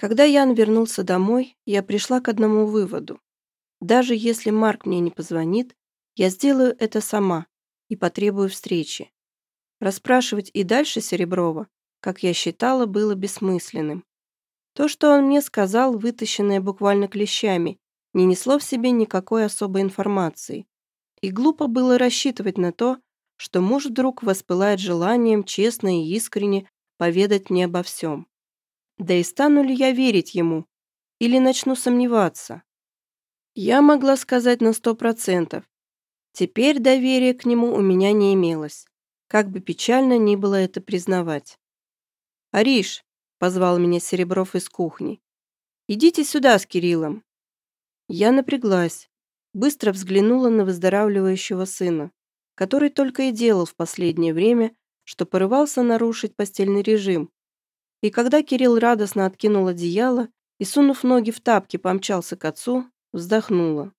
Когда Ян вернулся домой, я пришла к одному выводу. Даже если Марк мне не позвонит, я сделаю это сама и потребую встречи. Расспрашивать и дальше Сереброва, как я считала, было бессмысленным. То, что он мне сказал, вытащенное буквально клещами, не несло в себе никакой особой информации. И глупо было рассчитывать на то, что муж вдруг воспылает желанием честно и искренне поведать мне обо всем. Да и стану ли я верить ему? Или начну сомневаться? Я могла сказать на сто процентов. Теперь доверия к нему у меня не имелось, как бы печально ни было это признавать. «Ариш!» — позвал меня Серебров из кухни. «Идите сюда с Кириллом». Я напряглась, быстро взглянула на выздоравливающего сына, который только и делал в последнее время, что порывался нарушить постельный режим. И когда Кирилл радостно откинул одеяло и, сунув ноги в тапки, помчался к отцу, вздохнула.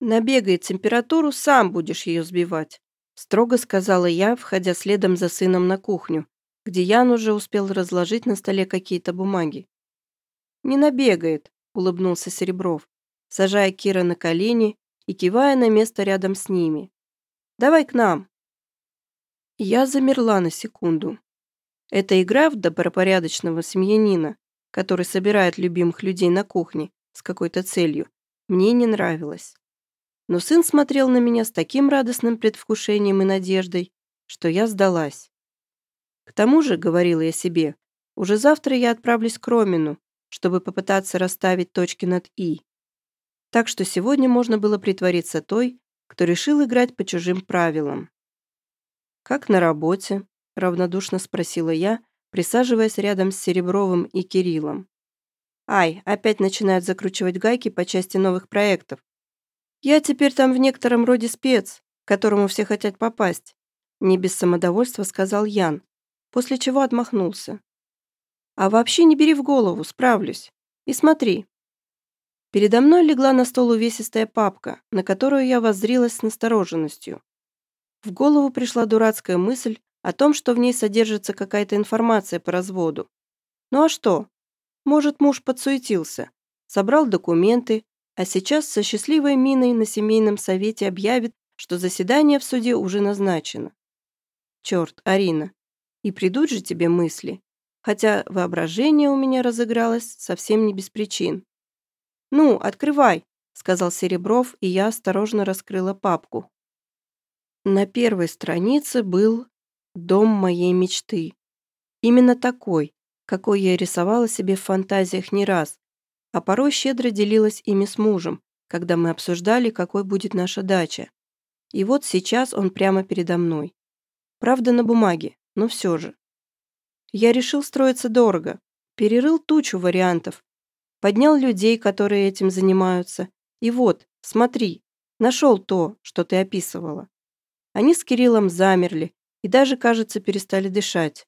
«Набегает температуру, сам будешь ее сбивать», строго сказала я, входя следом за сыном на кухню, где Ян уже успел разложить на столе какие-то бумаги. «Не набегает», — улыбнулся Серебров, сажая Кира на колени и кивая на место рядом с ними. «Давай к нам». Я замерла на секунду. Эта игра в добропорядочного семьянина, который собирает любимых людей на кухне с какой-то целью, мне не нравилась. Но сын смотрел на меня с таким радостным предвкушением и надеждой, что я сдалась. К тому же, говорила я себе, уже завтра я отправлюсь к Ромину, чтобы попытаться расставить точки над «и». Так что сегодня можно было притвориться той, кто решил играть по чужим правилам. «Как на работе?» – равнодушно спросила я, присаживаясь рядом с Серебровым и Кириллом. «Ай, опять начинают закручивать гайки по части новых проектов. Я теперь там в некотором роде спец, к которому все хотят попасть», – не без самодовольства сказал Ян, после чего отмахнулся. «А вообще не бери в голову, справлюсь. И смотри, Передо мной легла на стол увесистая папка, на которую я воззрилась с настороженностью. В голову пришла дурацкая мысль о том, что в ней содержится какая-то информация по разводу. Ну а что? Может, муж подсуетился, собрал документы, а сейчас со счастливой миной на семейном совете объявит, что заседание в суде уже назначено. Черт, Арина, и придут же тебе мысли, хотя воображение у меня разыгралось совсем не без причин. «Ну, открывай», — сказал Серебров, и я осторожно раскрыла папку. На первой странице был «Дом моей мечты». Именно такой, какой я рисовала себе в фантазиях не раз, а порой щедро делилась ими с мужем, когда мы обсуждали, какой будет наша дача. И вот сейчас он прямо передо мной. Правда, на бумаге, но все же. Я решил строиться дорого, перерыл тучу вариантов, поднял людей, которые этим занимаются. И вот, смотри, нашел то, что ты описывала. Они с Кириллом замерли и даже, кажется, перестали дышать.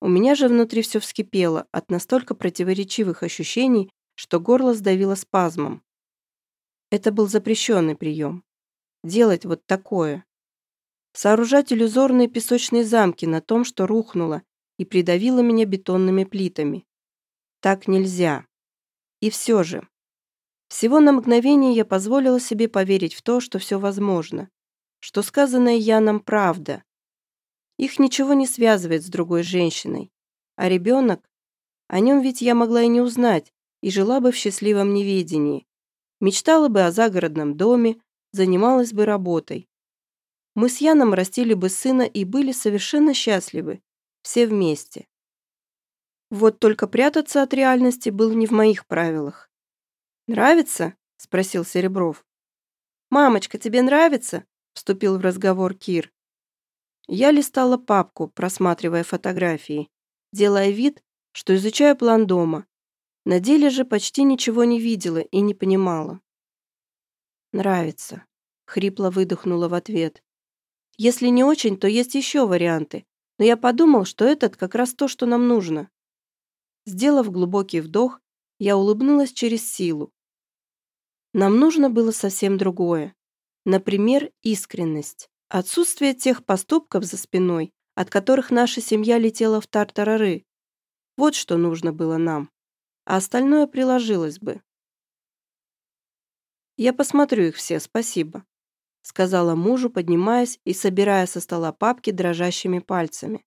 У меня же внутри все вскипело от настолько противоречивых ощущений, что горло сдавило спазмом. Это был запрещенный прием. Делать вот такое. Сооружать иллюзорные песочные замки на том, что рухнуло и придавило меня бетонными плитами. Так нельзя. И все же. Всего на мгновение я позволила себе поверить в то, что все возможно, что сказанное Яном правда. Их ничего не связывает с другой женщиной. А ребенок? О нем ведь я могла и не узнать, и жила бы в счастливом неведении. Мечтала бы о загородном доме, занималась бы работой. Мы с Яном растили бы сына и были совершенно счастливы, все вместе. Вот только прятаться от реальности было не в моих правилах. «Нравится?» – спросил Серебров. «Мамочка, тебе нравится?» – вступил в разговор Кир. Я листала папку, просматривая фотографии, делая вид, что изучаю план дома. На деле же почти ничего не видела и не понимала. «Нравится», — хрипло выдохнула в ответ. «Если не очень, то есть еще варианты, но я подумал, что этот как раз то, что нам нужно». Сделав глубокий вдох, я улыбнулась через силу. Нам нужно было совсем другое. Например, искренность. Отсутствие тех поступков за спиной, от которых наша семья летела в тартарары. Вот что нужно было нам. А остальное приложилось бы. «Я посмотрю их все, спасибо», — сказала мужу, поднимаясь и собирая со стола папки дрожащими пальцами.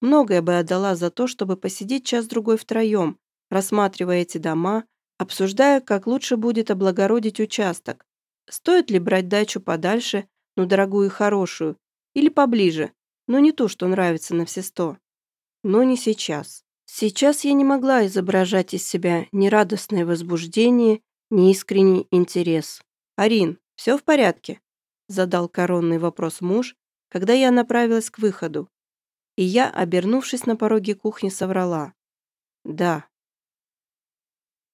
Многое бы отдала за то, чтобы посидеть час-другой втроем, рассматривая эти дома, обсуждая, как лучше будет облагородить участок. Стоит ли брать дачу подальше, но дорогую и хорошую, или поближе, но не ту, что нравится на все сто. Но не сейчас. Сейчас я не могла изображать из себя ни радостное возбуждение, ни искренний интерес. «Арин, все в порядке?» задал коронный вопрос муж, когда я направилась к выходу. И я, обернувшись на пороге кухни, соврала. «Да».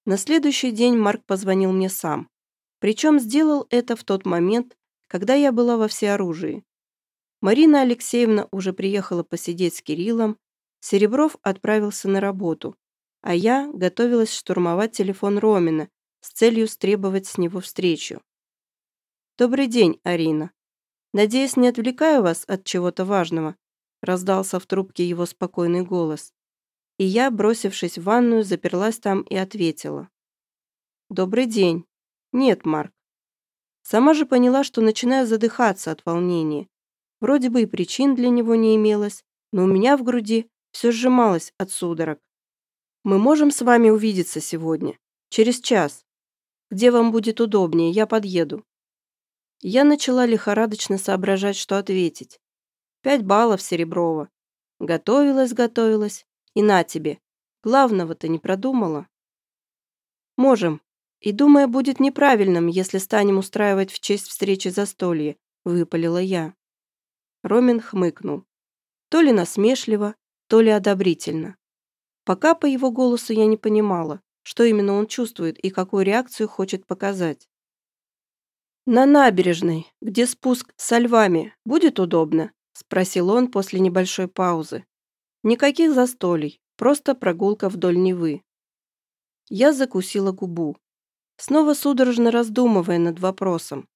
На следующий день Марк позвонил мне сам. Причем сделал это в тот момент, когда я была во всеоружии. Марина Алексеевна уже приехала посидеть с Кириллом, Серебров отправился на работу, а я готовилась штурмовать телефон Ромина с целью стребовать с него встречу. «Добрый день, Арина. Надеюсь, не отвлекаю вас от чего-то важного?» раздался в трубке его спокойный голос. И я, бросившись в ванную, заперлась там и ответила. «Добрый день. Нет, Марк. Сама же поняла, что начинаю задыхаться от волнения. Вроде бы и причин для него не имелось, но у меня в груди все сжималось от судорог. Мы можем с вами увидеться сегодня, через час. Где вам будет удобнее, я подъеду. Я начала лихорадочно соображать, что ответить. Пять баллов Сереброва. Готовилась, готовилась. И на тебе. Главного-то не продумала. Можем. И, думаю, будет неправильным, если станем устраивать в честь встречи застолье, выпалила я. Ромин хмыкнул. То ли насмешливо, то ли одобрительно. Пока по его голосу я не понимала, что именно он чувствует и какую реакцию хочет показать. «На набережной, где спуск со львами, будет удобно?» – спросил он после небольшой паузы. «Никаких застолий, просто прогулка вдоль Невы». Я закусила губу, снова судорожно раздумывая над вопросом.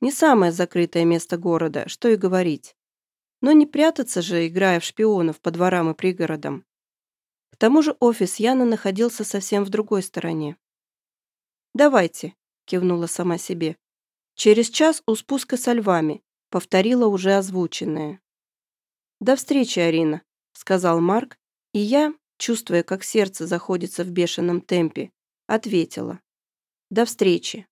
Не самое закрытое место города, что и говорить. Но не прятаться же, играя в шпионов по дворам и пригородам. К тому же офис Яна находился совсем в другой стороне. «Давайте», – кивнула сама себе. «Через час у спуска со львами», – повторила уже озвученное. «До встречи, Арина», – сказал Марк, и я, чувствуя, как сердце заходится в бешеном темпе, ответила. «До встречи».